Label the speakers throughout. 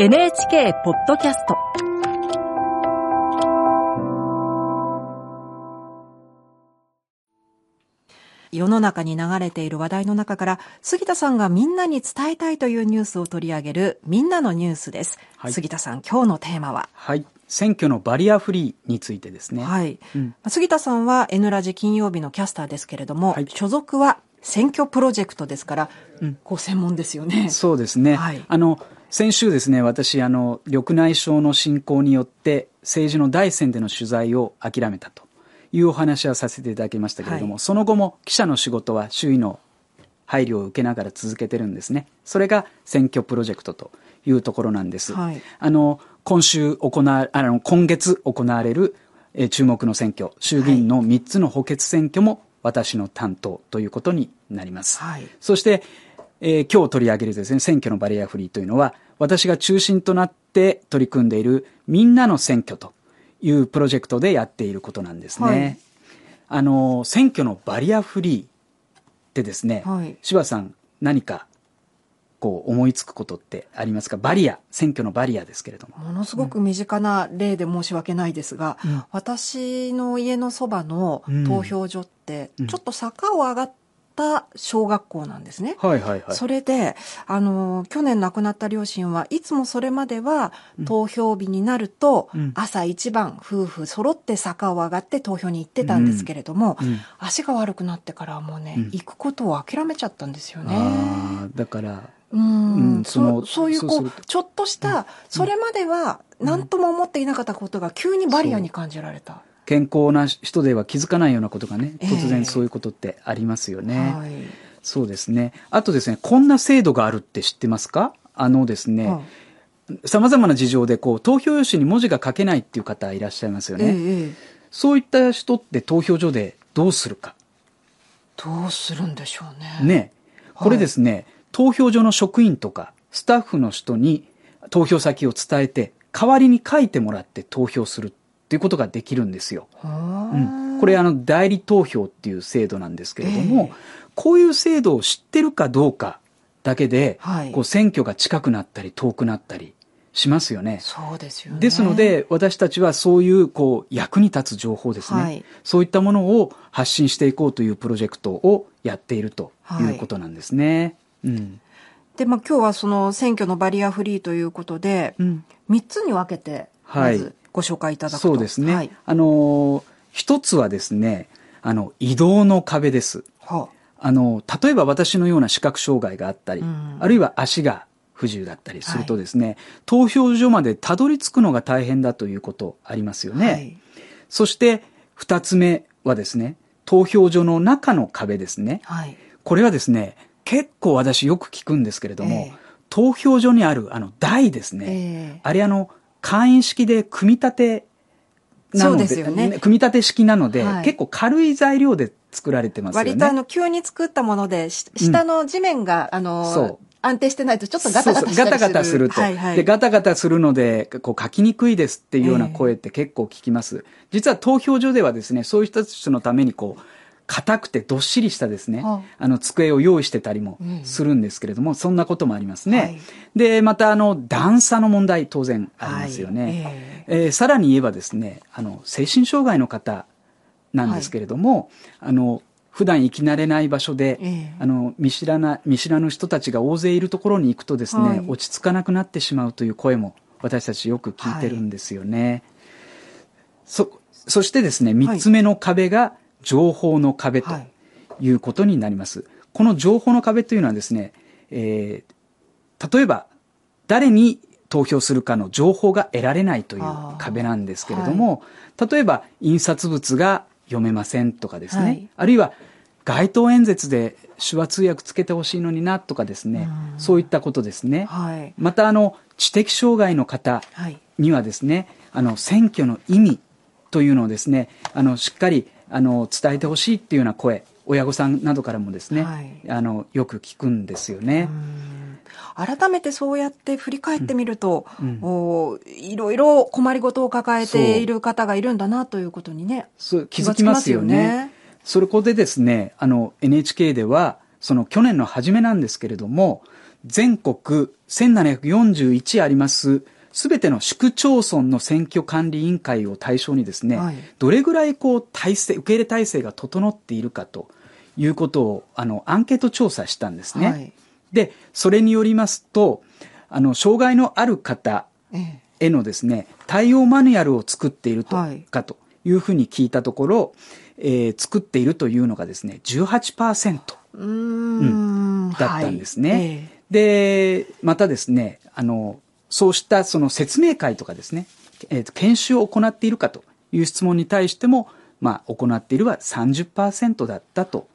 Speaker 1: NHK ポッドキャスト。世の中に流れている話題の中から杉田さんがみんなに伝えたいというニュースを取り上げるみんなのニュースです、
Speaker 2: はい。
Speaker 1: 杉田さん今日のテーマは？
Speaker 2: はい。選挙のバリアフリーについてですね。
Speaker 1: はい、
Speaker 2: うん。
Speaker 1: 杉田さんは N ラジ金曜日のキャスターですけれども、
Speaker 2: はい。
Speaker 1: 所属は選挙プロジェクトですから、こう専門ですよね。
Speaker 2: そうですね。
Speaker 1: はい。
Speaker 2: あの、先週ですね、私、あの、緑内障の進行によって、政治の第一線での取材を諦めたというお話はさせていただきましたけれども、
Speaker 1: はい
Speaker 2: その後も記者の仕事は周囲の配慮を受けながら続けてるんですね。それが選挙プロジェクトというところなんです。
Speaker 1: はい
Speaker 2: あの、今週行わ、あの、今月行われる、えー注目の選挙、衆議院の3つの補欠選挙も私の担当ということになります。
Speaker 1: はい
Speaker 2: そして、えー今日取り上げるですね、選挙のバリアフリーというのは、私が中心となって取り組んでいるみんなの選挙というプロジェクトでやっていることなんですね。
Speaker 1: はい。
Speaker 2: あの、選挙のバリアフリーってですね、
Speaker 1: はい。
Speaker 2: 柴さん何かこう思いつくことってありますか？バリア、選挙のバリアですけれども。
Speaker 1: ものすごく身近な例で申し訳ないですが、
Speaker 2: うん。
Speaker 1: 私の家のそばの投票所って、
Speaker 2: うん。
Speaker 1: ちょっと坂を上がった小学校なんですね。
Speaker 2: はいはいはい。
Speaker 1: それで、あの、去年亡くなった両親はいつもそれまでは投票日になると、
Speaker 2: うん。
Speaker 1: 朝一番夫婦揃って坂を上がって投票に行ってたんですけれども、
Speaker 2: うん。
Speaker 1: 足が悪くなってからはもうね、
Speaker 2: うん。
Speaker 1: 行くことを諦めちゃったんですよね。
Speaker 2: だから、
Speaker 1: うん。
Speaker 2: うんその
Speaker 1: そそういうこうちょっとした、それまでは何とも思っていなかったことが急にバリアに感じられた。
Speaker 2: 健康な人では気づかないようなことがね、
Speaker 1: ええ
Speaker 2: 突然そういうことってありますよね。
Speaker 1: はい
Speaker 2: そうですね。あとですね、こんな制度があるって知ってますか？あのですね、
Speaker 1: はい
Speaker 2: 様々な事情でこう投票用紙に文字が書けないっていう方いらっしゃいますよね。
Speaker 1: ええええ
Speaker 2: そういった人って投票所でどうするか？
Speaker 1: どうするんでしょうね。
Speaker 2: ね。
Speaker 1: はい
Speaker 2: これですね、投票所の職員とかスタッフの人に投票先を伝えて、代わりに書いてもらって投票するっていうことができるんですよ。
Speaker 1: は
Speaker 2: うん、これあの代理投票っていう制度なんですけれども、
Speaker 1: ええ。
Speaker 2: こういう制度を知ってるかどうかだけで、
Speaker 1: はい。
Speaker 2: こう選挙が近くなったり遠くなったりしますよね。
Speaker 1: そうですよね。
Speaker 2: ですの、で私たちはそういうこう役に立つ情報ですね、
Speaker 1: はい。
Speaker 2: そういったものを発信していこうというプロジェクトをやっているということなんですね。うん。
Speaker 1: で、まあ今日はその選挙のバリアフリーということで、
Speaker 2: うん。
Speaker 1: 3つに分けて、
Speaker 2: はい。
Speaker 1: まずご紹介いただくと。
Speaker 2: そうですね。
Speaker 1: はい。
Speaker 2: あのー一つはですね、あの移動の壁です。
Speaker 1: は
Speaker 2: あの、例えば私のような視覚障害があったり、
Speaker 1: うん
Speaker 2: あるいは足が不自由だったりするとですね、投票所までたどり着くのが大変だということありますよね。
Speaker 1: はい
Speaker 2: そして、二つ目はですね、投票所の中の壁ですね。
Speaker 1: はい。
Speaker 2: これはですね、結構私よく聞くんですけれども、
Speaker 1: ええ
Speaker 2: 投票所にあるあの台ですね。
Speaker 1: ええ
Speaker 2: あれあの、簡易式で組み立てなので、
Speaker 1: ですよね
Speaker 2: 組み立て式なので、
Speaker 1: はい
Speaker 2: 結構軽い材料で作られてますよね。
Speaker 1: 割とあの、急に作ったもので、し下の地面が、あの、
Speaker 2: そう
Speaker 1: 安定してないとちょっとガタガタする。
Speaker 2: ガタガタすると。
Speaker 1: はいはい。
Speaker 2: で、ガタガタするので、こう書きにくいですっていうような声って結構聞きます。実は投票所ではですね、そういう人たちのためにこう、硬くてどっしりしたですね、
Speaker 1: は
Speaker 2: あ。の、机を用意してたりも
Speaker 1: うん。
Speaker 2: するんですけれども、そんなこともありますね。
Speaker 1: はい。
Speaker 2: で、またあの、段差の問題当然ありますよね。
Speaker 1: はい。
Speaker 2: えーさらに言えばですね、あの、精神障害の方なんですけれども、あの、普段行き慣れない場所で、
Speaker 1: ええ。
Speaker 2: あの、見知らな、見知らぬ人たちが大勢いるところに行くとですね、
Speaker 1: はい。
Speaker 2: 落ち着かなくなってしまうという声も私たちよく聞いてるんですよね。そ、そしてですね、三つ目の壁が情報の壁と
Speaker 1: はい
Speaker 2: いうことになります。この情報の壁というのはですね、えー例えば、誰に投票するかの情報が得られないという壁なんですけれども、例えば、印刷物が読めませんとかですね、
Speaker 1: はい
Speaker 2: あるいは、街頭演説で手話通訳つけてほしいのになとかですね、
Speaker 1: うん
Speaker 2: そういったことですね。
Speaker 1: はい。
Speaker 2: また、あの、知的障害の方
Speaker 1: はい。
Speaker 2: にはですね、あの、選挙の意味というのをですね、あの、しっかり、あの、伝えてほしいっていうような声、親御さんなどからもですね、
Speaker 1: はい
Speaker 2: あの、よく聞くんですよね。
Speaker 1: うん改めてそうやって振り返ってみると、
Speaker 2: うん
Speaker 1: おいろいろ困りごとを抱えている方がいるんだなということにね。
Speaker 2: 気づきますよね。それこでですね、あの、NHK では、その去年の初めなんですけれども、全国1741ありますすべての市区町村の選挙管理委員会を対象にですね、はい、どれぐらいこう体制、受け入れ体制が整っているかということを、あの、アンケート調査したんですね。はい、で、それによりますと、あの、障害のある方へのですね、対応マニュアルを作っていると、はい、かというふうに聞いたところ、えー、作っているというのがですね、18%。うん、だったんですね。はい。えー、で、またですね、あの、そうしたその説明会とかですね、えー、と研修を行っているかという質問に対しても、まあ、行っているは30%だったと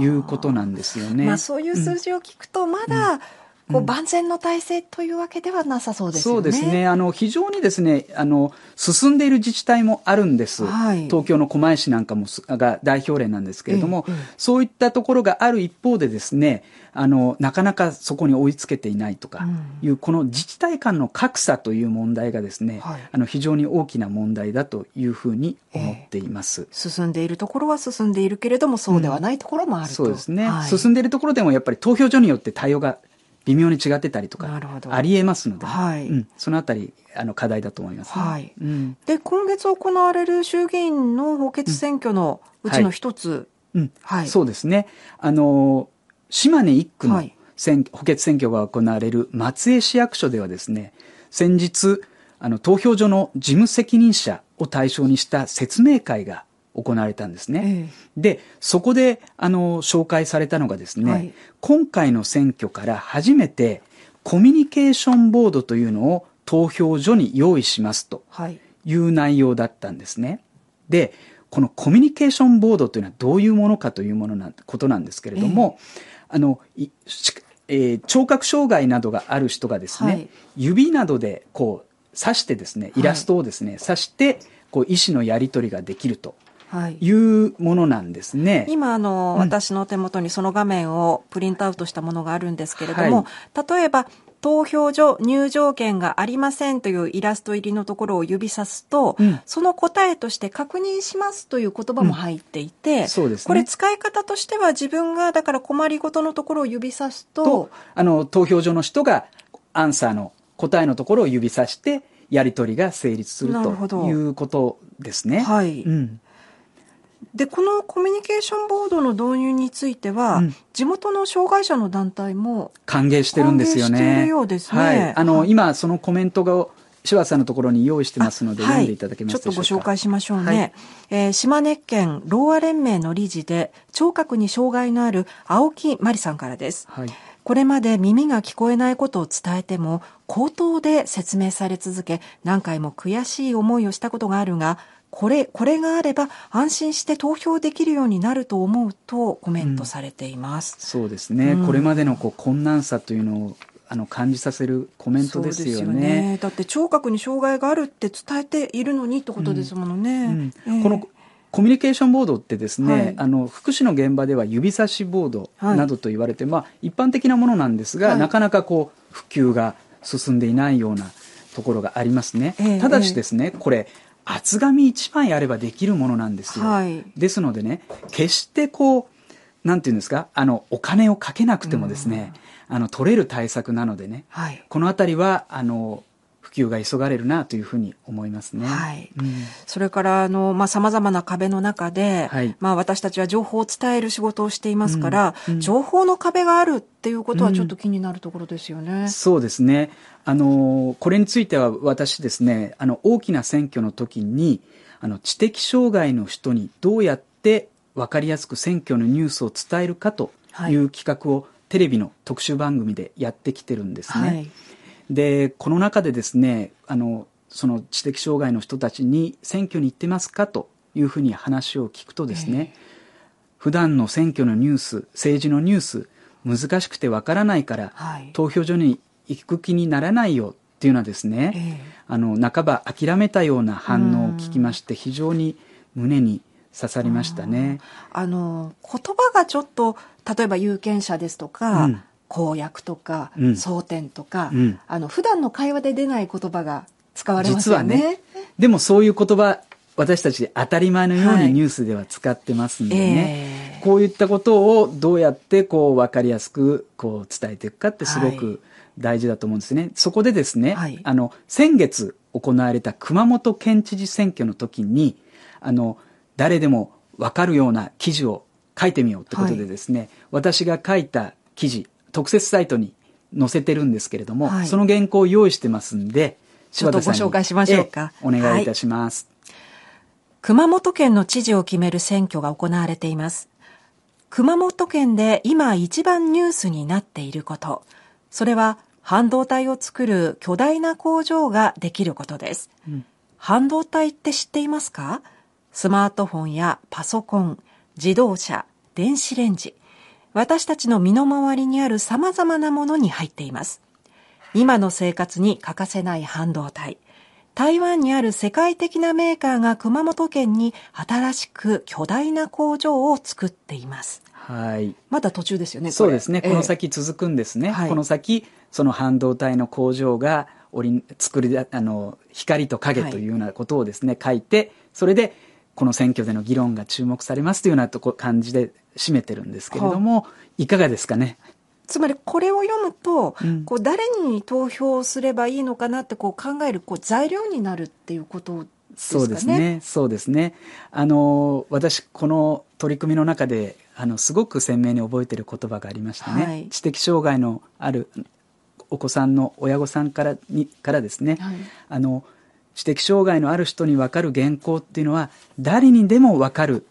Speaker 2: いうことなんですよね。
Speaker 1: まあ、そういう数字を聞くと、まだ、うんこう万全の体制というわけではなさそうですよね。
Speaker 2: そうですね。あの、非常にですね、あの、進んでいる自治体もあるんです。はい、東京の狛江市なんかも、が代表例なんですけれども、ええ、そういったところがある一方でですね、あの、なかなかそこに追いつけていないとかいう、うん、この自治体間の格差という問題がですね、はい、あの、非常に大きな問題だというふうに思っています、え。
Speaker 1: 進んでいるところは進んでいるけれども、そうではないところもあると、
Speaker 2: うん、そうですね、はい、進んでいるところでもやっぱり投票所によって対応が微妙に違ってたりとかありえますので、はい。うん、そのあたりあの課題だと思います、ね、はい。
Speaker 1: うん、で今月行われる衆議院の補欠選挙のうちの一つ、
Speaker 2: うん、はい、そうですね。あの島根一区の選、補欠選挙が行われる松江市役所ではですね先日あの投票所の事務責任者を対象にした説明会が行われたんですね。ええ、で、そこで、あの、紹介されたのがですね、はい、今回の選挙から初めてコミュニケーションボードというのを投票所に用意しますとい。う内容だったんですね。で、このコミュニケーションボードというのはどういうものかというものなことなんですけれども、え、あの、えー、聴覚障害などがある人がですね、はい、指などでこう指してですね、イラストをですね、はい、指して、こう意思のやり取りができるとい。うものなんですね。はい、
Speaker 1: 今あの、うん、私の手元にその画面をプリントアウトしたものがあるんですけれども、はい、例えば投票所入場券がありませんというイラスト入りのところを指さすと、うん、その答えとして確認しますという言葉も入っていて、うん。そうですね、これ使い方としては自分がだから困りごとのところを指さすと、と
Speaker 2: あの投票所の人がアンサーの答えのところを指さしてやり取りが成立するということですね。はい。うん
Speaker 1: でこのコミュニケーションボードの導入については、うん、地元の障害者の団体も
Speaker 2: 歓迎してるんですよね。あの、はい、今そのコメントが柴田さんのところに用意してますので、読んでいただけます
Speaker 1: ちょっとご紹介しましょうね。はい、えー、島根県ろうあ連盟の理事で、聴覚に障害のある青木真理さんからです。はい、これまで耳が聞こえないことを伝えても、口頭で説明され続け、何回も悔しい思いをしたことがあるが、これ、これがあれば安心して投票できるようになると思うとコメントされています。
Speaker 2: うん、そうですね。うん、これまでのこう困難さというのをあの感じさせるコメントですよね。よね
Speaker 1: だって聴覚に障害があるって伝えているのにってことですものね。
Speaker 2: うん、このコミュニケーションボードってですね、はい、あの福祉の現場では指差しボードなどと言われて、はい、まあ一般的なものなんですが、はい、なかなかこう普及が進んでいないようなところがありますね。えー、ただしですね、これ厚紙1枚あればできるものなんですよ。はい、ですのでね、決してこう、なんていうんですか、あの、お金をかけなくてもですね、あの、取れる対策なのでね、はい、このあたりは、あの、普及が急がれるなというふうに思いますね。はい。
Speaker 1: うん、それから、あの、まあ、様々な壁の中で、はい、まあ、私たちは情報を伝える仕事をしていますから、うんうん、情報の壁があるっていうことはちょっと気になるところですよね。
Speaker 2: そうですね。あの、これについては私ですね、あの、大きな選挙の時に、あの、知的障害の人にどうやって分かりやすく選挙のニュースを伝えるかという企画を、テレビの特集番組でやってきてるんですね。はいで、この中でですね、あの、その知的障害の人たちに選挙に行ってますか？というふうに話を聞くとですね、えー、普段の選挙のニュース、政治のニュース、難しくてわからないから、はい、投票所に行く気にならないよっていうのはですね、えー、あの、半ば諦めたような反応を聞きまして、非常に胸に刺さりましたね。
Speaker 1: あの、言葉がちょっと、例えば有権者ですとか、うん公約とか、うん、争点とか、うん、あの普段の会話で出ない言葉が使われますよね。実はね。
Speaker 2: でもそういう言葉、私たち当たり前のようにニュースでは使ってますんでね。はいえーこういったことをどうやってこう分かりやすくこう伝えていくかってすごく大事だと思うんですね。そこでですね、はい、あの、先月行われた熊本県知事選挙の時に、あの、誰でも分かるような記事を書いてみようってことでですね、はい、私が書いた記事、特設サイトに載せてるんですけれども、はい、その原稿を用意してますんで、
Speaker 1: ちょっとご紹介しましょうか。
Speaker 2: お願いいたします、はい、
Speaker 1: 熊本県の知事を決める選挙が行われています。熊本県で今一番ニュースになっていること、それは半導体を作る巨大な工場ができることです。うん、半導体って知っていますか？スマートフォンやパソコン、自動車、電子レンジ、私たちの身の回りにある様々なものに入っています。今の生活に欠かせない半導体。台湾にある世界的なメーカーが熊本県に新しく巨大な工場を作っています。
Speaker 2: はい。
Speaker 1: まだ途中ですよね。
Speaker 2: そうですね。この先続くんですね。この先、その半導体の工場が作りあの光と影というようなことをですね、はい、書いてそれでこの選挙での議論が注目されますというようなとこ感じで締めてるんですけれども、いかがですかね？
Speaker 1: つまりこれを読むと、うん、こう誰に投票すればいいのかなってこう考えるこう材料になるっていうことですかね？そうですね。
Speaker 2: そうですね。あの私この取り組みの中であのすごく鮮明に覚えている言葉がありましてね、はい、知的障害のあるお子さんの親御さんからにからですね、はい、あの知的障害のある人に分かる原稿っていうのは誰にでも分かる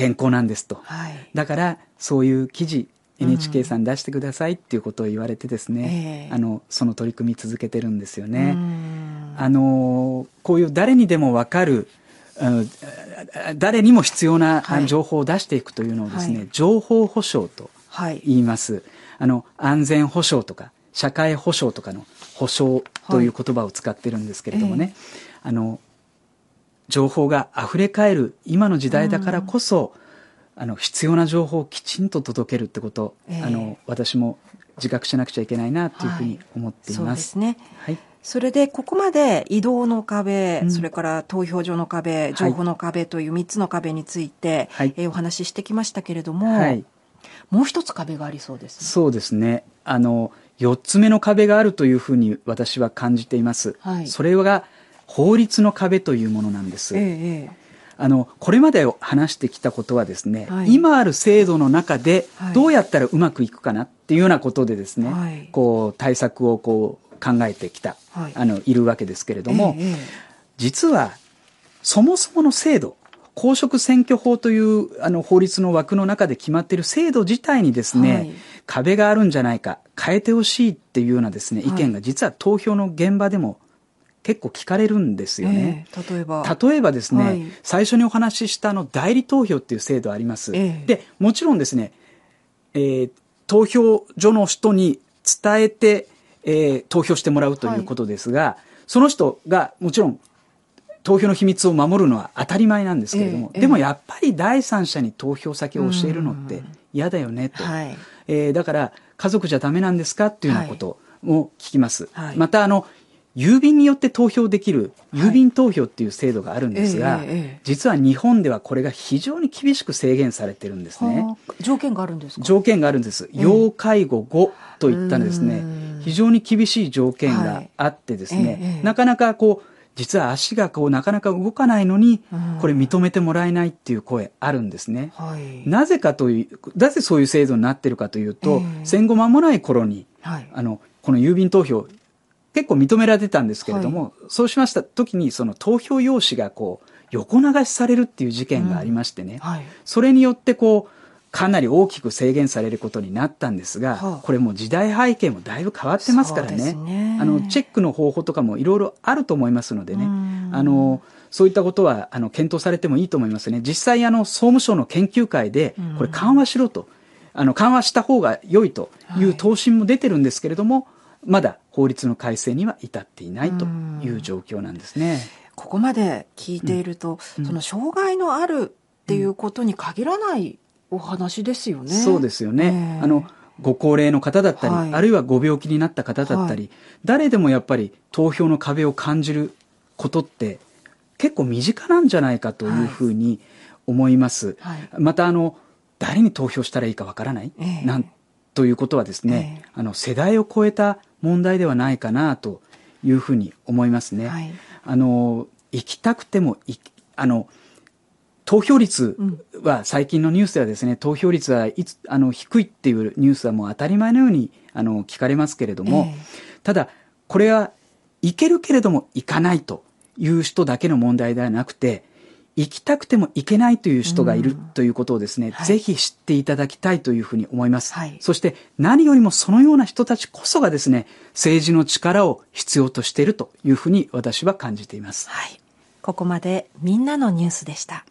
Speaker 2: 原稿なんですと、はい、だからそういう記事 NHK さん出してくださいっていうことを言われてですね、うん、あのその取り組み続けてるんですよね。あのこういう誰にでも分かる誰にも必要な情報を出していくというのをですね、はい、情報保障と言います、はい、あの安全保障とか社会保障とかの保障という言葉を使ってるんですけれどもね、あの情報が溢れ返る今の時代だからこそ、あの必要な情報をきちんと届けるってこと、えー、あの私も自覚しなくちゃいけないなというふうに思っています。はい、そうです
Speaker 1: ね。はい。それでここまで移動の壁、うん、それから投票所の壁、情報の壁という3つの壁について、はい、えー、お話ししてきましたけれども、はい、もう一つ壁がありそうです、
Speaker 2: ね、そうですね。あの4つ目の壁があるというふうに私は感じています。はい、それが法律の壁というものなんです。ええ、あのこれまで話してきたことはですね、はい、今ある制度の中でどうやったらうまくいくかなっていうようなことでですね、はい、こう対策をこう考えてきた、あのいるわけですけれども、え、実はそもそもの制度公職選挙法というあの法律の枠の中で決まっている制度自体にですね、はい、壁があるんじゃないか、変えてほしいっていうようなですね、意見が実は投票の現場でも結構聞かれるんですよね。
Speaker 1: えー、例えば。
Speaker 2: 例えばですね、はい、最初にお話ししたあの代理投票っていう制度あります。えー、で、もちろんですね、えー、投票所の人に伝えて、えー、投票してもらうということですが、はい、その人がもちろん投票の秘密を守るのは当たり前なんですけれども、えー、でもやっぱり第三者に投票先を教えるのって嫌だよねと。はい、えー、だから家族じゃダメなんですかっていうようなことも聞きます。はい、またあの郵便によって投票できる郵便投票っていう制度があるんですが、はいえーえー、実は日本ではこれが非常に厳しく制限されてるんですね。
Speaker 1: 条件があるんですか？
Speaker 2: 条件があるんです。要介護後といったですね、非常に厳しい条件があってですね、はい。えー、なかなかこう実は足がこうなかなか動かないのに、これ認めてもらえないっていう声あるんですね。はい、なぜかという、なぜそういう制度になってるかというと、えー、戦後間もない頃に、はい、あの、この郵便投票、結構認められてたんですけれども、はい、そうしました時にその投票用紙がこう、横流しされるっていう事件がありましてね、うん。はい、それによってこう、かなり大きく制限されることになったんですが、はあ、これも時代背景もだいぶ変わってますからね、ね。あのチェックの方法とかもいろいろあると思いますのでね、あのそういったことはあの検討されてもいいと思いますね。実際あの総務省の研究会でこれ緩和しろと、あの緩和した方が良いという答申も出てるんですけれども、はい、まだ法律の改正には至っていないという状況なんですね。
Speaker 1: ここまで聞いていると、うん、その障害のあるっていうことに限らないお話ですよね。
Speaker 2: そうですよね。あのご高齢の方だったり、はい、あるいはご病気になった方だったり、はい、誰でもやっぱり投票の壁を感じることって結構身近なんじゃないかというふうに思います。はい、またあの誰に投票したらいいかわからない、えー、なんということはですね、えー、あの世代を超えた問題ではないかなというふうに思いますね。はい、あの行きたくてもあの投票率は最近のニュースではですね、投票率はいつあの低いっていうニュースはもう当たり前のようにあの聞かれますけれども、えー、ただこれはいけるけれども行かないという人だけの問題ではなくて、行きたくても行けないという人がいるということをですね、はい、ぜひ知っていただきたいというふうに思います、はい、そして何よりもそのような人たちこそがですね、政治の力を必要としているというふうに私は感じています。
Speaker 1: はい。ここまでみんなのニュースでした。